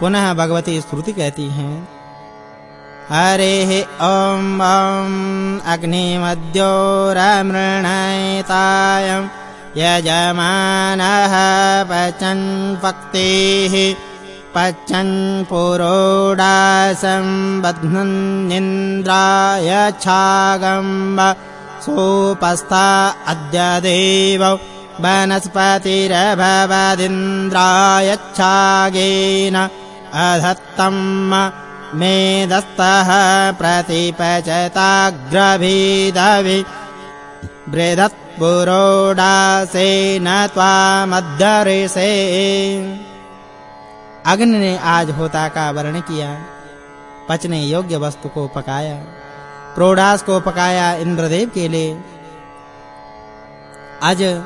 पुनः भगवती स्तुति कहती हैं हरे ॐ अग्निमद्यो रमृणयतायं यजमानः पचन् पक्तेः पचन् पुरोडासं बध्नन्निन्द्राय छागम्ब सोपस्था अद्य देव वनस्पतिरभवदिन्द्रायच्छागेन अधत्तम् मेदस्तः प्रतिपचताग्रभीदवि बृहत्पुरोडासेन त्वामध्यऋषे अग्नि ने आज होता का वर्ण किया, पचने योग्य वस्तु को पकाया, प्रोडास को पकाया इंद्रदेव के लिए, आज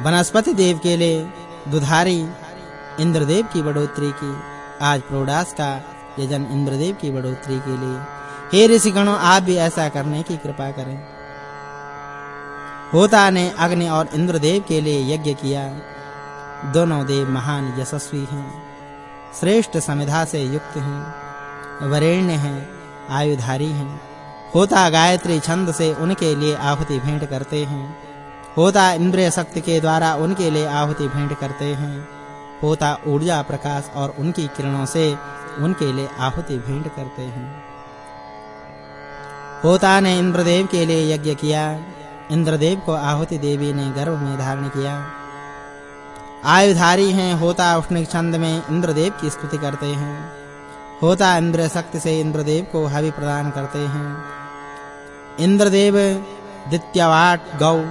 वनस्पति देव के लिए दुधारी इंद्रदेव की बढ़ोतरी की। आज प्रोडास का यजन इंद्रदेव की बढ़ोतरी के लिए। हे ऋषिगणों, आप भी ऐसा करने की कृपा करें। होता ने अग्नि और इंद्रदेव के लिए यज्ञ किया। दोनों देव महान यशस्वी हैं। श्रेष्ठ समिधा से युक्त हैं। वरेण्य हैं, आयुधारी हैं। होता गायत्री छंद से उनके लिए आहुति भेंट करते हैं। होता इंद्रिय शक्ति के द्वारा उनके लिए आहुति भेंट करते हैं। होता ऊर्जा प्रकाश और उनकी किरणों से उनके लिए आहुति भेंट करते हैं। होता ने इंद्रदेव के लिए यज्ञ किया। इंद्रदेव को आहुति देवी ने गर्भ में धारण किया। आयुधारी हैं, होता उष्ण छंद में इंद्रदेव की स्तुति करते हैं। होता इंद्र शक्ति से इंद्रदेव को हवि प्रदान करते हैं। इंद्रदेव दित्यवाट गौ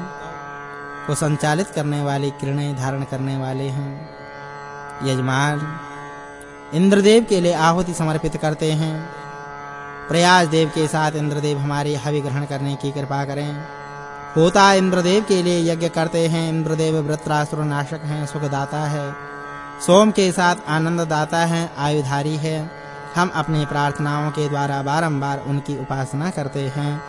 को संचालित करने वाली किरणें धारण करने वाले हैं। यजमान, इंद्रदेव के लिए आहुति समर्पित करते हैं। प्रयास देव के साथ इंद्रदेव हमारी हवि ग्रहण करने की कृपा करें। होता इंद्रदेव के लिए यज्ञ करते हैं। इंद्रदेव वृत्रासुर नाशक हैं, सुखदाता है। सोम के साथ आनंद दाता है, आयुधारी है। हम अपनी प्रार्थनाओं के द्वारा बारंबार उनकी उपासना करते हैं।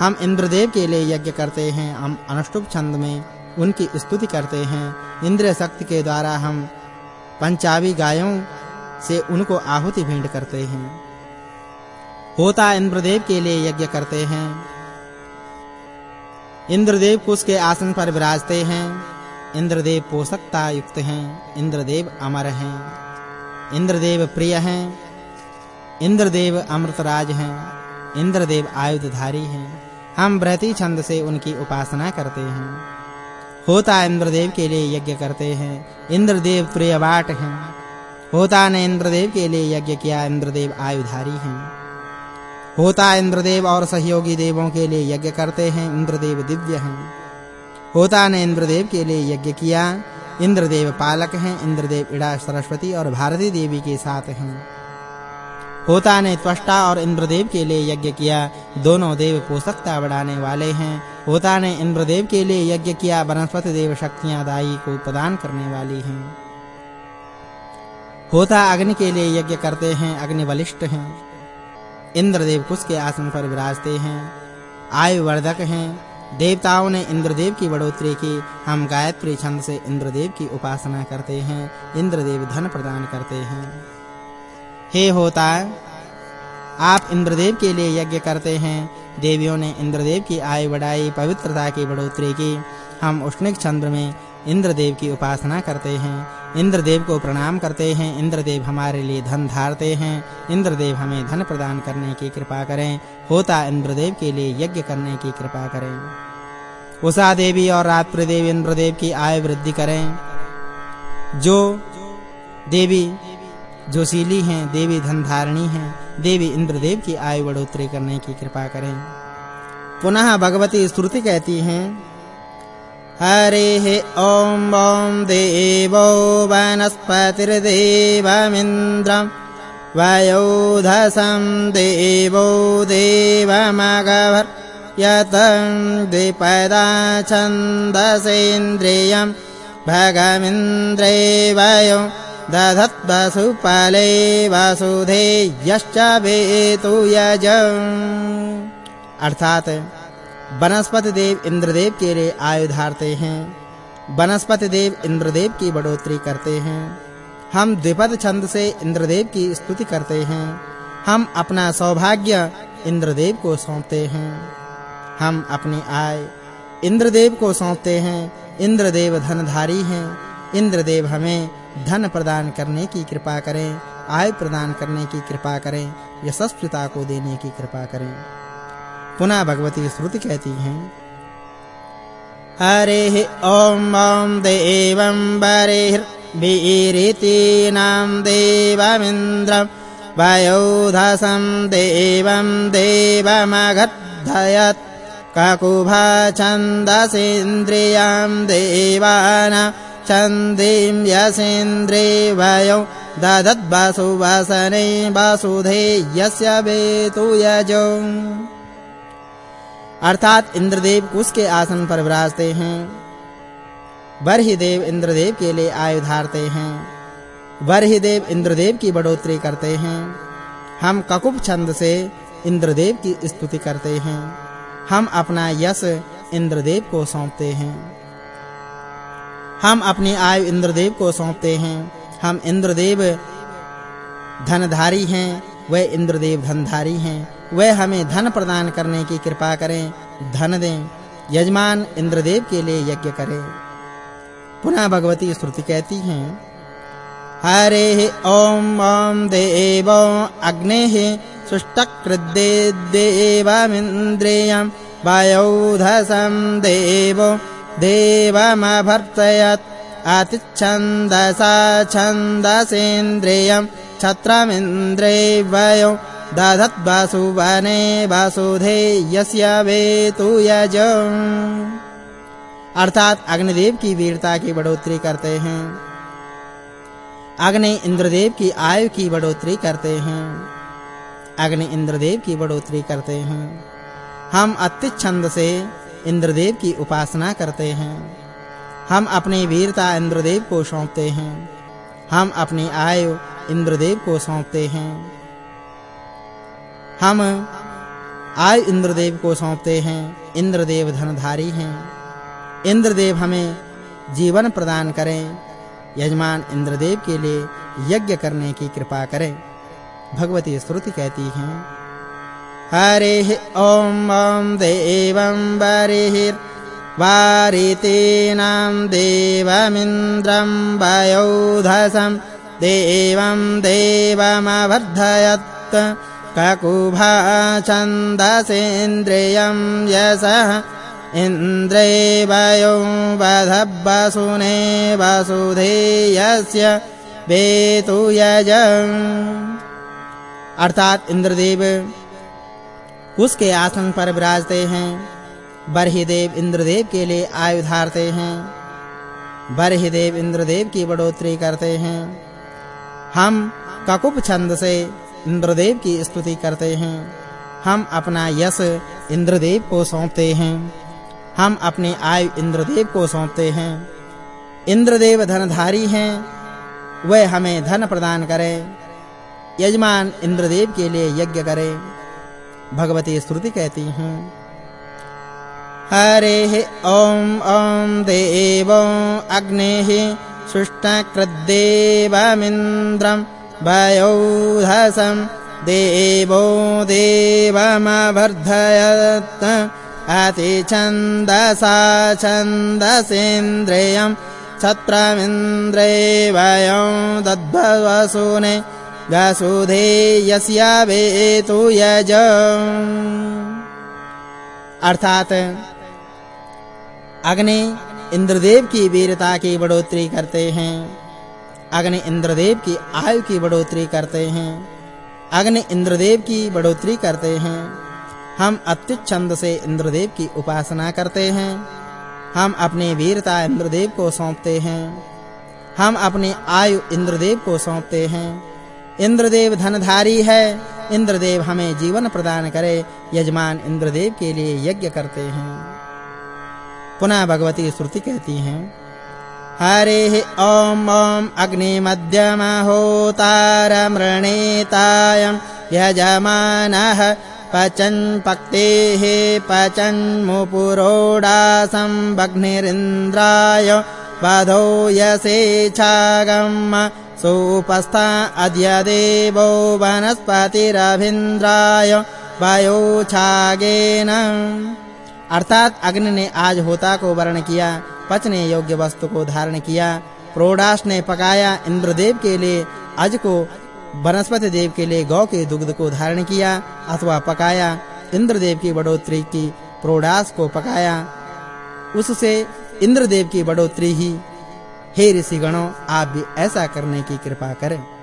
हम इंद्रदेव के लिए यज्ञ करते हैं। हम अनुष्टुप छंद में उनकी स्तुति करते हैं। इंद्र शक्ति के द्वारा हम पंचावी गायों से उनको आहुति भेंट करते हैं। होता इंद्रदेव के लिए यज्ञ करते हैं। इंद्रदेव कुश के आसन पर विराजते हैं। इंद्रदेव पोषकता युक्त हैं। इंद्रदेव अमर हैं। इंद्रदेव प्रिय हैं। इंद्रदेव अमृतराज हैं। इंद्रदेव आयुधधारी हैं। हम बृहति छंद से उनकी उपासना करते हैं। होता इंद्रदेव के लिए यज्ञ करते हैं। इंद्रदेव प्रियवाट हैं। होता ने इंद्रदेव के लिए यज्ञ किया, इंद्रदेव आयुधारी हैं। होता इंद्रदेव और सहयोगी देवों के लिए यज्ञ करते हैं, इंद्रदेव दिव्य हैं। होता ने इंद्रदेव के लिए यज्ञ किया, इंद्रदेव पालक हैं, इंद्रदेव इड़ा सरस्वती और भारती देवी के साथ हैं। होता ने त्वष्टा और इंद्रदेव के लिए यज्ञ किया, दोनों देव पोषकता बढ़ाने वाले हैं। होता ने इंद्रदेव के लिए यज्ञ किया, वनस्पति देव शक्तियाँ दाई को प्रदान करने वाली हैं। होता अग्नि के लिए यज्ञ करते हैं, अग्नि बलिष्ठ हैं। इंद्रदेव कुश के आसन पर विराजते हैं। आयु वर्धक हैं। देवताओं ने इंद्रदेव की बढ़ोतरी की। हम गायत्री छंद से इंद्रदेव की उपासना करते हैं, इंद्रदेव धन प्रदान करते हैं। हे होता आप इंद्रदेव के लिए यज्ञ करते हैं। देवियों ने इंद्रदेव की आयु बढ़ाई, पवित्रता की बढ़ोतरी की। हम उष्णिक चंद्र में इंद्रदेव की उपासना करते हैं। इंद्रदेव को प्रणाम करते हैं। इंद्रदेव हमारे लिए धन धारते हैं। इंद्रदेव हमें धन प्रदान करने की कृपा करें। होता इंद्रदेव के लिए यज्ञ करने की कृपा करें। उषा देवी और रात्रि देवी इंद्रदेव की आयु वृद्धि करें। जो देवी जोशीली हैं, देवी धन धारणी हैं देवी इंद्रदेव की आयु बढ़ोतरी करने की कृपा करें। पुनः भगवती स्तुति कहती हैं, हरिः ॐ ॐ देवो वनस्पतिर्देवमिन्द्रं, वयोधसं देवो देवमगभर्, यतं द्विपदा छन्दसेन्द्रियं भगमिन्द्रे वयो दधद्वसुपाले वासुधे यश्च वेतु यज। अर्थात वनस्पति देव इंद्रदेव के लिए आयु धारते हैं वनस्पति देव इंद्रदेव की बढ़ोतरी करते हैं, हम द्विपद छंद से इंद्रदेव की स्तुति करते हैं, हम अपना सौभाग्य इंद्रदेव को सौंपते हैं, हम अपनी आय इंद्रदेव को सौंपते हैं, इंद्रदेव धनधारी हैं, इंद्रदेव हमें धन प्रदान करने की कृपा करें, आय प्रदान करने की कृपा करें, यशस्विता को देने की कृपा करें। पुनः भगवती श्रुति कहती हैं, हरे ॐ ॐ देवं बरिर्वीरितीनां देवमिन्द्रं वयोधसं देवं देवमगद्धयत्। ककुभा छन्दसेन्द्रियाँ देवाना छन्दीं यसेन्द्रे वयो ददद्वसुवसने वसुधे यस्य वेतु यजो। अर्थात इंद्रदेव कुश के आसन पर विराजते हैं। बरहिदेव इंद्रदेव के लिए आयु धारते हैं। बरहिदेव इंद्रदेव की बढ़ोतरी करते हैं। हम ककुप छंद से इंद्रदेव की स्तुति करते हैं। हम अपना यश इंद्रदेव को सौंपते हैं। हम अपनी आयु इंद्रदेव को सौंपते हैं। हम इंद्रदेव धनधारी हैं, वह इंद्रदेव धनधारी हैं। वह हमें धन प्रदान करने की कृपा करें, धन दें, यजमान इंद्रदेव के लिए यज्ञ करें। पुनः भगवती श्रुति कहती हैं, हरे ओम ओम देवो अग्नेः सुष्टकृद्दे देवमिन्द्रियं वायौधसं देवो देवमभर्तयत् अतिच्छन्दसा छन्दसेन्द्रियं छत्रमिन्द्रे वयो दधद्वासुवने वासुधे यस्य यज। अर्थात अग्निदेव की वीरता की बढ़ोतरी करते हैं। अग्नि इंद्रदेव की आयु की बढ़ोतरी करते हैं। अग्नि इंद्रदेव की बढ़ोतरी करते हैं। हम अति छंद से इंद्रदेव की उपासना करते हैं। हम अपनी वीरता इंद्रदेव को सौंपते हैं। हम अपनी आयु इंद्रदेव को सौंपते हैं। हम आय इंद्रदेव को सौंपते हैं। इंद्रदेव धनधारी हैं। इंद्रदेव हमें जीवन प्रदान करें। यजमान इंद्रदेव के लिए यज्ञ करने की कृपा करें। भगवती श्रुति कहती हैं। हरे ओम ओम देवं बरिहिर वारितेनां देवमिन्द्रं वयोधसं देवं देवमवर्धयत्। ककुभा छन्दसेन्द्रियं यशः इन्द्रे वयो वधब्बसुने वसुधेयस्य वेतु यज अर्थात इंद्रदेव उसके आसन पर विराजते हैं। बरहिदेव इंद्रदेव के लिए आयु धारते हैं। बरहिदेव इंद्रदेव की बढ़ोतरी करते हैं। हम ककुप छंद से इंद्रदेव की स्तुति करते हैं। हम अपना यश इंद्रदेव को सौंपते हैं। हम अपनी आयु इंद्रदेव को सौंपते हैं। इंद्रदेव धनधारी हैं। वह हमें धन प्रदान करें। यजमान इंद्रदेव के लिए यज्ञ करें। भगवती श्रुति कहती हैं। हरे ओम ओम देवो, अग्नेः सुष्टकृद्देवमिन्द्रम् वयोधसं देवो देवमवर्धयत् अतिछन्दसा छन्दसेन्द्रियं छत्रमिन्द्रे वयो दद्भवसुने वसुधेयस्य वेतु यज। अर्थात, अग्नि इंद्रदेव की वीरता की बढ़ोतरी करते हैं। अग्नि इंद्रदेव की आयु की बढ़ोतरी करते हैं। अग्नि इंद्रदेव की बढ़ोतरी करते हैं। हम अत्युच्च छंद से इंद्रदेव की उपासना करते हैं। हम अपनी वीरता इंद्रदेव को सौंपते हैं। हम अपनी आयु इंद्रदेव को सौंपते हैं। इंद्रदेव धनधारी है। इंद्रदेव हमें जीवन प्रदान करे, यजमान इंद्रदेव के लिए यज्ञ करते हैं। पुनः भगवती श्रुति कहती हैं, हरे ॐ ॐ अग्निमध्यमहोतारमृणेतायं यजमानः पचन् पक्तेः पचन्मुपुरोडासं भग्निरिन्द्राय वधो यसे छागम् सोपस्था अद्य देवो वनस्पतिरभिन्द्राय वायोछागेन। अर्थात अग्नि ने आज होता को वर्ण किया, पच ने योग्य वस्तु को धारण किया, प्रोडास ने पकाया इंद्रदेव के लिए, अज को वनस्पति देव के लिए गौ के दुग्ध को धारण किया अथवा पकाया, इंद्रदेव की बढ़ोतरी की प्रोडास को पकाया। उससे इंद्रदेव की बढ़ोतरी ही हे ऋषिगणों आप भी ऐसा करने की कृपा करें।